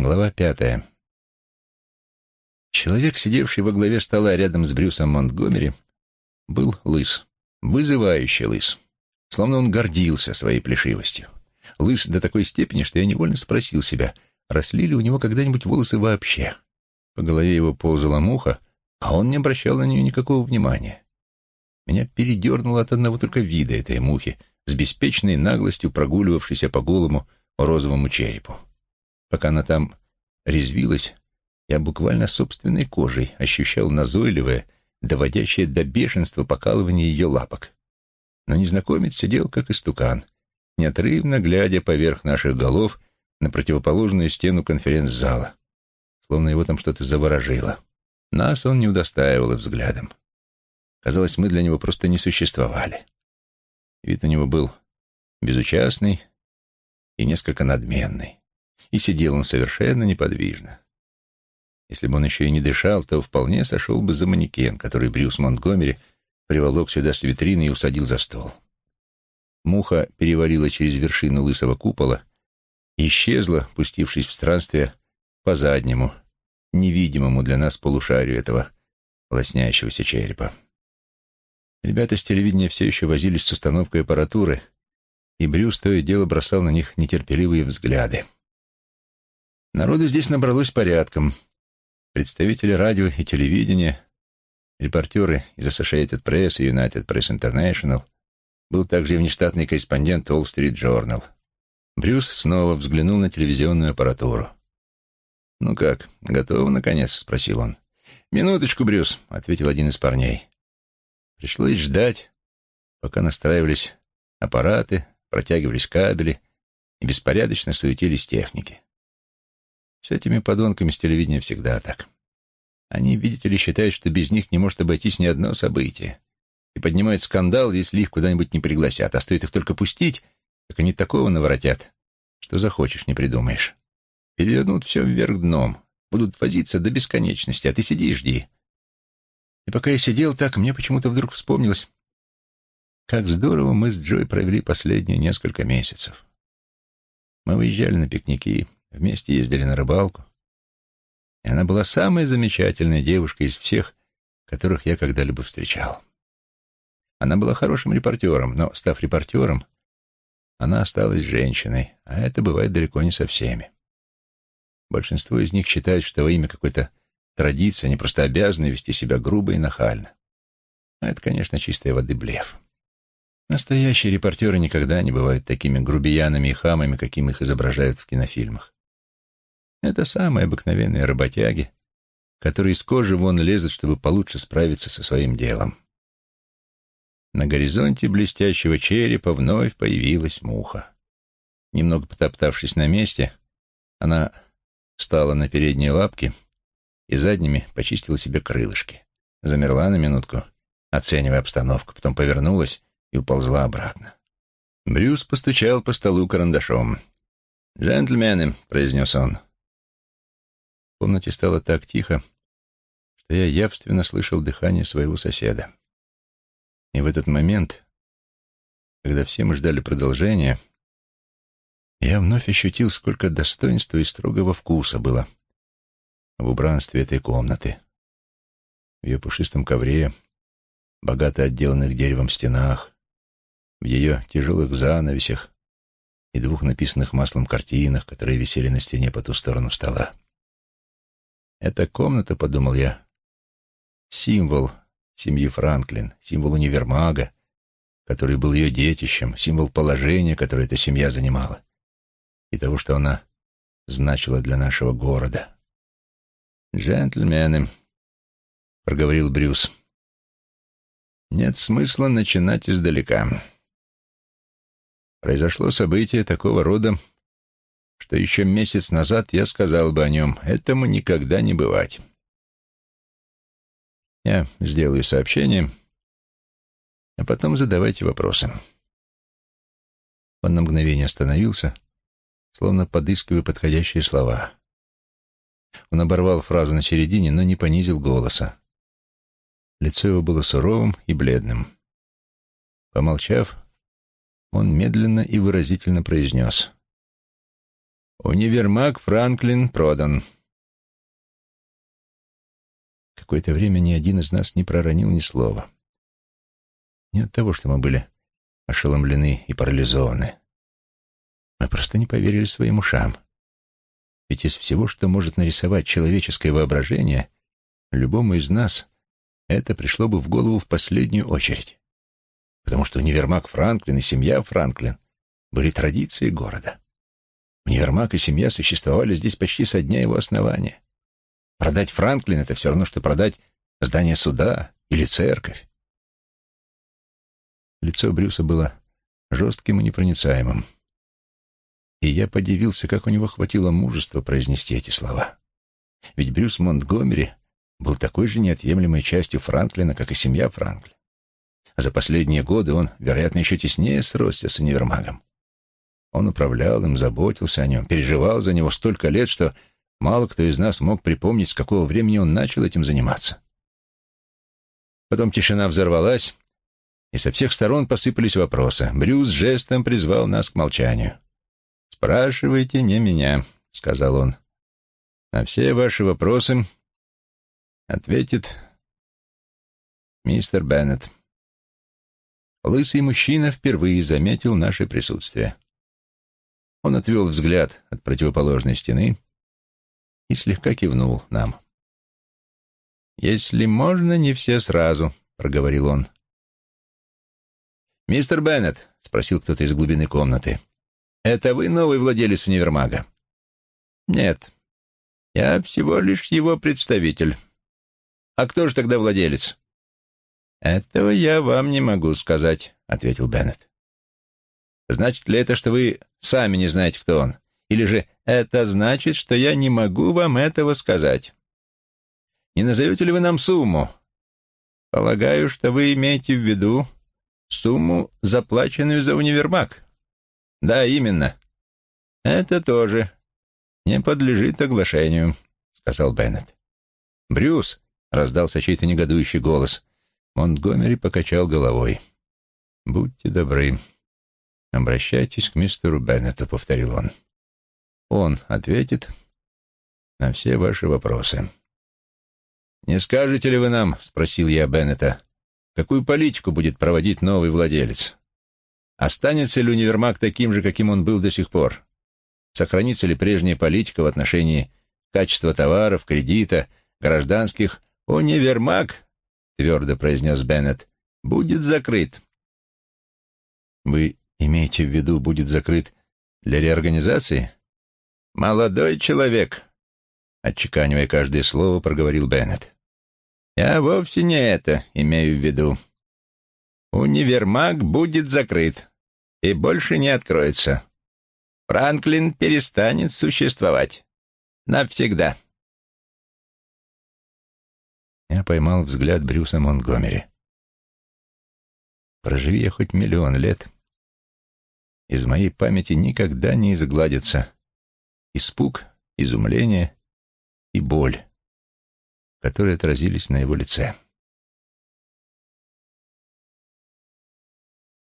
Глава пятая. Человек, сидевший во главе стола рядом с Брюсом Монтгомери, был лыс, вызывающий лыс, словно он гордился своей плешивостью. Лыс до такой степени, что я невольно спросил себя, росли ли у него когда-нибудь волосы вообще. По голове его ползала муха, а он не обращал на нее никакого внимания. Меня передернуло от одного только вида этой мухи, с беспечной наглостью прогуливавшейся по голому розовому черепу. Пока она там резвилась, я буквально собственной кожей ощущал назойливое, доводящее до бешенства покалывание ее лапок. Но незнакомец сидел как истукан, неотрывно глядя поверх наших голов на противоположную стену конференц-зала, словно его там что-то заворожило. Нас он не удостаивал взглядом. Казалось, мы для него просто не существовали. Вид у него был безучастный и несколько надменный и сидел он совершенно неподвижно. Если бы он еще и не дышал, то вполне сошел бы за манекен, который Брюс Монтгомери приволок сюда с витрины и усадил за стол. Муха перевалила через вершину лысого купола и исчезла, пустившись в странствие по заднему, невидимому для нас полушарию этого лоснящегося черепа. Ребята с телевидения все еще возились с установкой аппаратуры, и Брюс то и дело бросал на них нетерпеливые взгляды. Народу здесь набралось порядком. Представители радио и телевидения, репортеры из Associated Press и United Press International, был также и внештатный корреспондент Wall Street Journal. Брюс снова взглянул на телевизионную аппаратуру. «Ну как, готов, наконец?» — спросил он. «Минуточку, Брюс», — ответил один из парней. Пришлось ждать, пока настраивались аппараты, протягивались кабели и беспорядочно суетились техники. С этими подонками с телевидения всегда так. Они, видите ли, считают, что без них не может обойтись ни одно событие. И поднимают скандал, если их куда-нибудь не пригласят. А стоит их только пустить, как они такого наворотят, что захочешь, не придумаешь. Перевернут все вверх дном, будут возиться до бесконечности, а ты сиди и жди. И пока я сидел так, мне почему-то вдруг вспомнилось, как здорово мы с Джой провели последние несколько месяцев. Мы выезжали на пикники, Вместе ездили на рыбалку. И она была самой замечательной девушкой из всех, которых я когда-либо встречал. Она была хорошим репортером, но, став репортером, она осталась женщиной, а это бывает далеко не со всеми. Большинство из них считают, что во имя какой-то традиции они просто обязаны вести себя грубо и нахально. А это, конечно, чистой воды блеф. Настоящие репортеры никогда не бывают такими грубиянами и хамами, каким их изображают в кинофильмах. Это самые обыкновенные работяги, которые из кожи вон лезут, чтобы получше справиться со своим делом. На горизонте блестящего черепа вновь появилась муха. Немного потоптавшись на месте, она встала на передние лапки и задними почистила себе крылышки. Замерла на минутку, оценивая обстановку, потом повернулась и уползла обратно. Брюс постучал по столу карандашом. «Джентльмены», — произнес он, — комнате стало так тихо, что я явственно слышал дыхание своего соседа. И в этот момент, когда все мы ждали продолжения, я вновь ощутил, сколько достоинства и строгого вкуса было в убранстве этой комнаты. В ее пушистом ковре, богато отделанных деревом стенах, в ее тяжелых занавесях и двух написанных маслом картинах, которые висели на стене по ту сторону стола. Эта комната, подумал я, символ семьи Франклин, символ универмага, который был ее детищем, символ положения, которое эта семья занимала, и того, что она значила для нашего города. «Джентльмены», — проговорил Брюс, — «нет смысла начинать издалека. Произошло событие такого рода, что еще месяц назад я сказал бы о нем. Этому никогда не бывать. Я сделаю сообщение, а потом задавайте вопросы. Он на мгновение остановился, словно подыскивая подходящие слова. Он оборвал фразу на середине, но не понизил голоса. Лицо его было суровым и бледным. Помолчав, он медленно и выразительно произнес — Универмаг Франклин продан. Какое-то время ни один из нас не проронил ни слова. Не от того, что мы были ошеломлены и парализованы. Мы просто не поверили своим ушам. Ведь из всего, что может нарисовать человеческое воображение, любому из нас это пришло бы в голову в последнюю очередь. Потому что универмаг Франклин и семья Франклин были традицией города. Универмаг и семья существовали здесь почти со дня его основания. Продать Франклин — это все равно, что продать здание суда или церковь. Лицо Брюса было жестким и непроницаемым. И я подивился, как у него хватило мужества произнести эти слова. Ведь Брюс Монтгомери был такой же неотъемлемой частью Франклина, как и семья Франклин. А за последние годы он, вероятно, еще теснее сросся с универмагом. Он управлял им, заботился о нем, переживал за него столько лет, что мало кто из нас мог припомнить, с какого времени он начал этим заниматься. Потом тишина взорвалась, и со всех сторон посыпались вопросы. Брюс жестом призвал нас к молчанию. «Спрашивайте не меня», — сказал он. «На все ваши вопросы ответит мистер Беннет». Лысый мужчина впервые заметил наше присутствие. Он отвел взгляд от противоположной стены и слегка кивнул нам. «Если можно, не все сразу», — проговорил он. «Мистер Беннет», — спросил кто-то из глубины комнаты, — «это вы новый владелец универмага?» «Нет, я всего лишь его представитель». «А кто же тогда владелец?» «Этого я вам не могу сказать», — ответил Беннет. «Значит ли это, что вы сами не знаете, кто он? Или же это значит, что я не могу вам этого сказать? Не назовете ли вы нам сумму? Полагаю, что вы имеете в виду сумму, заплаченную за универмаг. Да, именно. Это тоже не подлежит оглашению, сказал Беннет. Брюс, раздался чей-то негодующий голос. Монтгомери покачал головой. Будьте добры. Обращайтесь к мистеру Беннету, повторил он. Он ответит на все ваши вопросы. «Не скажете ли вы нам, — спросил я Беннета, Какую политику будет проводить новый владелец? Останется ли универмаг таким же, каким он был до сих пор? Сохранится ли прежняя политика в отношении качества товаров, кредита, гражданских? Универмаг, твердо произнес Беннет, будет закрыт. Вы имеете в виду, будет закрыт для реорганизации? Молодой человек, отчеканивая каждое слово, проговорил Беннет. Я вовсе не это имею в виду. Универмаг будет закрыт и больше не откроется. Франклин перестанет существовать. Навсегда. Я поймал взгляд Брюса Монтгомери. Проживи я хоть миллион лет, из моей памяти никогда не изгладится испуг, изумление и боль которые отразились на его лице.